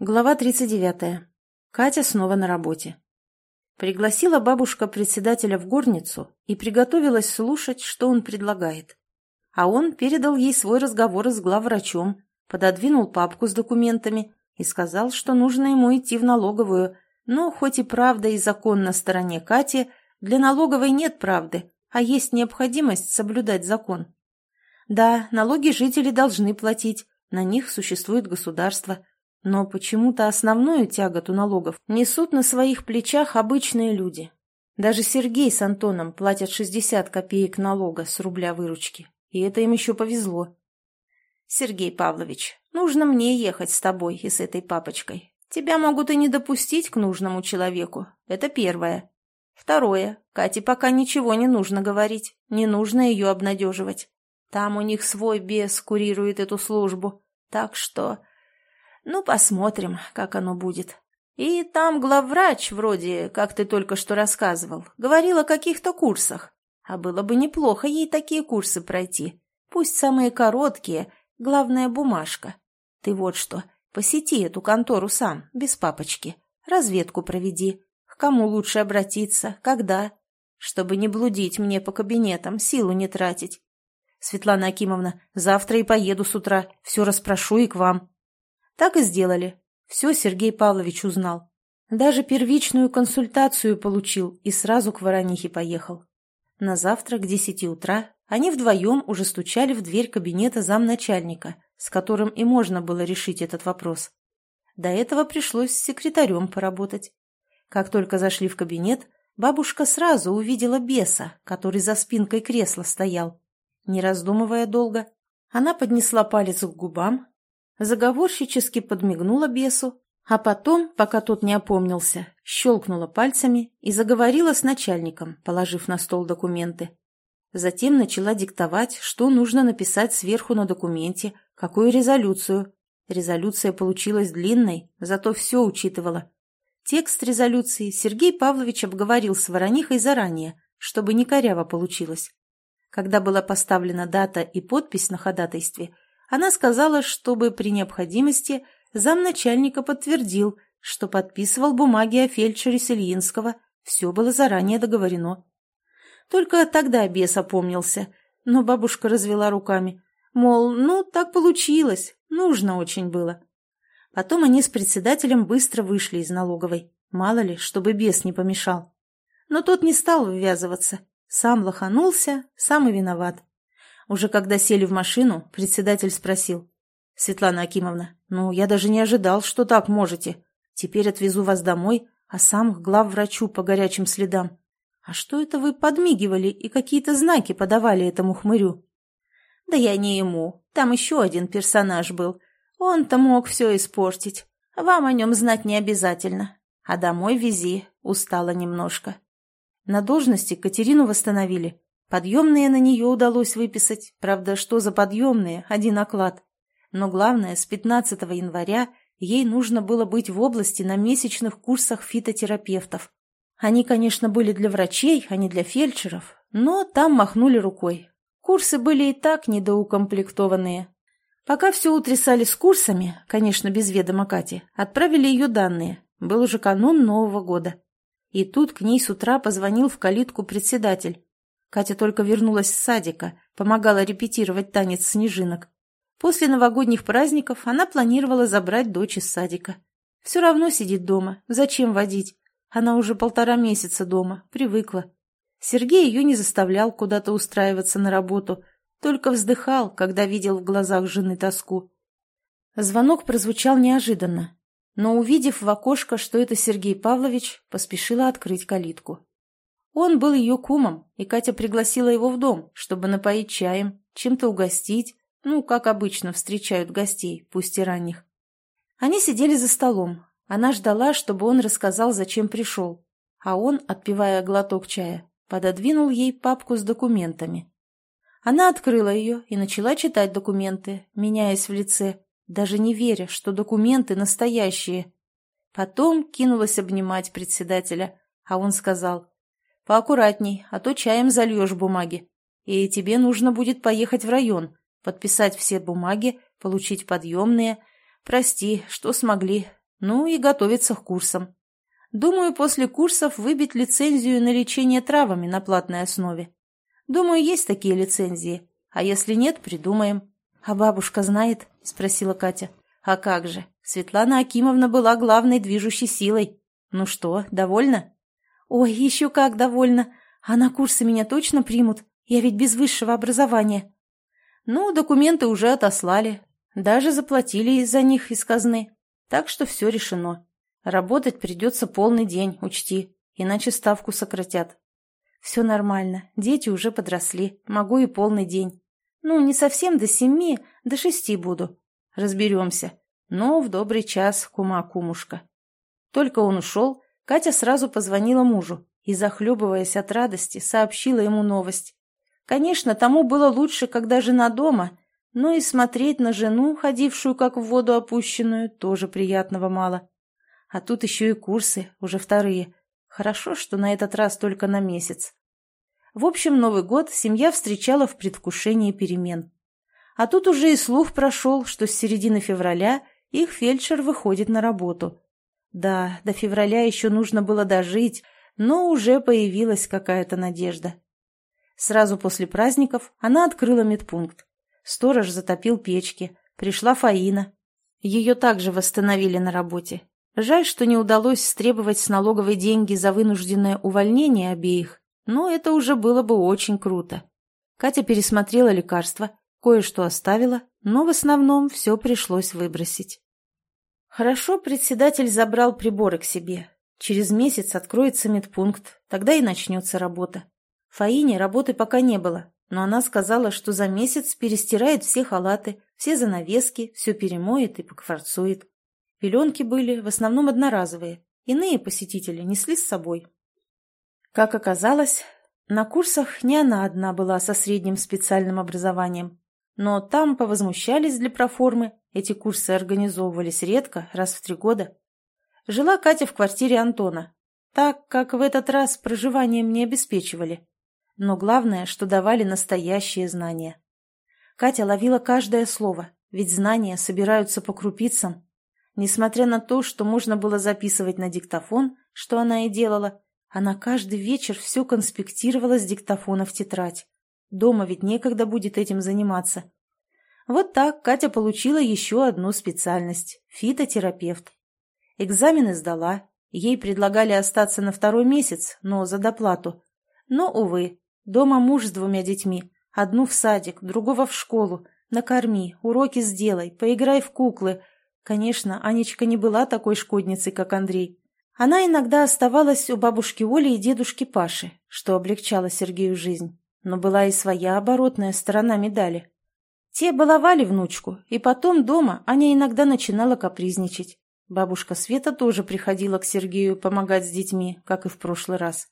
Глава 39. Катя снова на работе. Пригласила бабушка председателя в горницу и приготовилась слушать, что он предлагает. А он передал ей свой разговор с главврачом, пододвинул папку с документами и сказал, что нужно ему идти в налоговую, но хоть и правда и закон на стороне Кати, для налоговой нет правды, а есть необходимость соблюдать закон. Да, налоги жители должны платить, на них существует государство – но почему-то основную тяготу налогов несут на своих плечах обычные люди. Даже Сергей с Антоном платят 60 копеек налога с рубля выручки. И это им еще повезло. «Сергей Павлович, нужно мне ехать с тобой и с этой папочкой. Тебя могут и не допустить к нужному человеку. Это первое. Второе. Кате пока ничего не нужно говорить. Не нужно ее обнадеживать. Там у них свой бес курирует эту службу. Так что ну, посмотрим, как оно будет. И там главврач, вроде, как ты только что рассказывал, говорил о каких-то курсах. А было бы неплохо ей такие курсы пройти. Пусть самые короткие, главное бумажка. Ты вот что, посети эту контору сам, без папочки. Разведку проведи. К кому лучше обратиться, когда? Чтобы не блудить мне по кабинетам, силу не тратить. Светлана Акимовна, завтра и поеду с утра, все расспрошу и к вам. Так и сделали. Все Сергей Павлович узнал. Даже первичную консультацию получил и сразу к Воронихе поехал. На завтра к десяти утра они вдвоем уже стучали в дверь кабинета замначальника, с которым и можно было решить этот вопрос. До этого пришлось с секретарем поработать. Как только зашли в кабинет, бабушка сразу увидела беса, который за спинкой кресла стоял. Не раздумывая долго, она поднесла палец к губам заговорщически подмигнула бесу, а потом, пока тот не опомнился, щелкнула пальцами и заговорила с начальником, положив на стол документы. Затем начала диктовать, что нужно написать сверху на документе, какую резолюцию. Резолюция получилась длинной, зато все учитывала. Текст резолюции Сергей Павлович обговорил с Воронихой заранее, чтобы не коряво получилось. Когда была поставлена дата и подпись на ходатайстве – она сказала, чтобы при необходимости замначальника подтвердил, что подписывал бумаги о фельдшере Сельинского, все было заранее договорено. Только тогда бес опомнился, но бабушка развела руками, мол, ну, так получилось, нужно очень было. Потом они с председателем быстро вышли из налоговой, мало ли, чтобы бес не помешал. Но тот не стал ввязываться, сам лоханулся, сам и виноват. Уже когда сели в машину, председатель спросил. «Светлана Акимовна, ну я даже не ожидал, что так можете. Теперь отвезу вас домой, а сам к главврачу по горячим следам. А что это вы подмигивали и какие-то знаки подавали этому хмырю?» «Да я не ему. Там еще один персонаж был. Он-то мог все испортить. Вам о нем знать не обязательно. А домой вези. Устала немножко». На должности Катерину восстановили. Подъемные на нее удалось выписать, правда, что за подъемные, один оклад. Но главное, с 15 января ей нужно было быть в области на месячных курсах фитотерапевтов. Они, конечно, были для врачей, а не для фельдшеров, но там махнули рукой. Курсы были и так недоукомплектованные. Пока все утрясали с курсами, конечно, без ведома Кати, отправили ее данные. Был уже канун Нового года. И тут к ней с утра позвонил в калитку председатель. Катя только вернулась с садика, помогала репетировать танец снежинок. После новогодних праздников она планировала забрать дочь из садика. Все равно сидит дома, зачем водить? Она уже полтора месяца дома, привыкла. Сергей ее не заставлял куда-то устраиваться на работу, только вздыхал, когда видел в глазах жены тоску. Звонок прозвучал неожиданно, но, увидев в окошко, что это Сергей Павлович, поспешила открыть калитку. Он был ее кумом, и Катя пригласила его в дом, чтобы напоить чаем, чем-то угостить, ну, как обычно встречают гостей, пусть и ранних. Они сидели за столом. Она ждала, чтобы он рассказал, зачем пришел. А он, отпивая глоток чая, пододвинул ей папку с документами. Она открыла ее и начала читать документы, меняясь в лице, даже не веря, что документы настоящие. Потом кинулась обнимать председателя, а он сказал, Поаккуратней, а то чаем зальешь бумаги. И тебе нужно будет поехать в район, подписать все бумаги, получить подъемные. Прости, что смогли. Ну и готовиться к курсам. Думаю, после курсов выбить лицензию на лечение травами на платной основе. Думаю, есть такие лицензии. А если нет, придумаем. А бабушка знает? Спросила Катя. А как же? Светлана Акимовна была главной движущей силой. Ну что, довольна? Ой, еще как довольна. А на курсы меня точно примут? Я ведь без высшего образования. Ну, документы уже отослали. Даже заплатили из-за них из казны. Так что все решено. Работать придется полный день, учти, иначе ставку сократят. Все нормально, дети уже подросли, могу и полный день. Ну, не совсем до семи, до шести буду. Разберемся. Но в добрый час, кума-кумушка. Только он ушел, Катя сразу позвонила мужу и, захлебываясь от радости, сообщила ему новость. Конечно, тому было лучше, когда жена дома, но и смотреть на жену, ходившую как в воду опущенную, тоже приятного мало. А тут еще и курсы, уже вторые. Хорошо, что на этот раз только на месяц. В общем, Новый год семья встречала в предвкушении перемен. А тут уже и слух прошел, что с середины февраля их фельдшер выходит на работу. Да, до февраля еще нужно было дожить, но уже появилась какая-то надежда. Сразу после праздников она открыла медпункт. Сторож затопил печки, пришла Фаина. Ее также восстановили на работе, Жаль, что не удалось стребовать с налоговой деньги за вынужденное увольнение обеих, но это уже было бы очень круто. Катя пересмотрела лекарства, кое-что оставила, но в основном все пришлось выбросить. Хорошо, председатель забрал приборы к себе. Через месяц откроется медпункт, тогда и начнется работа. Фаине работы пока не было, но она сказала, что за месяц перестирает все халаты, все занавески, все перемоет и покварцует. Пеленки были в основном одноразовые, иные посетители несли с собой. Как оказалось, на курсах не она одна была со средним специальным образованием, но там повозмущались для проформы, эти курсы организовывались редко, раз в три года. Жила Катя в квартире Антона, так как в этот раз проживанием не обеспечивали. Но главное, что давали настоящие знания. Катя ловила каждое слово, ведь знания собираются по крупицам, Несмотря на то, что можно было записывать на диктофон, что она и делала, она каждый вечер все конспектировала с диктофона в тетрадь. Дома ведь некогда будет этим заниматься. Вот так Катя получила еще одну специальность – фитотерапевт. Экзамены сдала, ей предлагали остаться на второй месяц, но за доплату. Но, увы, дома муж с двумя детьми, одну в садик, другого в школу, накорми, уроки сделай, поиграй в куклы – Конечно, Анечка не была такой шкодницей, как Андрей. Она иногда оставалась у бабушки Оли и дедушки Паши, что облегчало Сергею жизнь. Но была и своя оборотная сторона медали. Те баловали внучку, и потом дома Аня иногда начинала капризничать. Бабушка Света тоже приходила к Сергею помогать с детьми, как и в прошлый раз.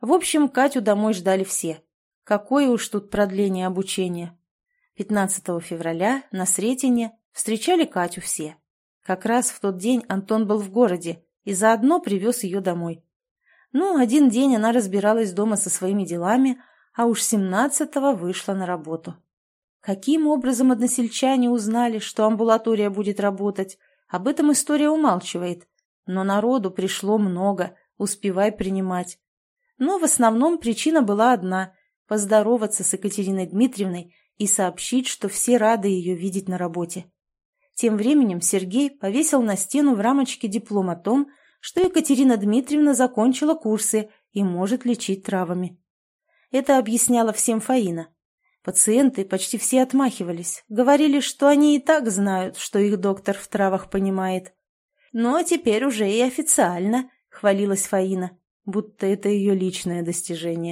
В общем, Катю домой ждали все. Какое уж тут продление обучения. 15 февраля на Сретине Встречали Катю все. Как раз в тот день Антон был в городе и заодно привез ее домой. Ну, один день она разбиралась дома со своими делами, а уж семнадцатого вышла на работу. Каким образом односельчане узнали, что амбулатория будет работать, об этом история умалчивает. Но народу пришло много, успевай принимать. Но в основном причина была одна – поздороваться с Екатериной Дмитриевной и сообщить, что все рады ее видеть на работе. Тем временем Сергей повесил на стену в рамочке диплом о том, что Екатерина Дмитриевна закончила курсы и может лечить травами. Это объясняла всем Фаина. Пациенты почти все отмахивались, говорили, что они и так знают, что их доктор в травах понимает. Но теперь уже и официально, хвалилась Фаина, будто это ее личное достижение.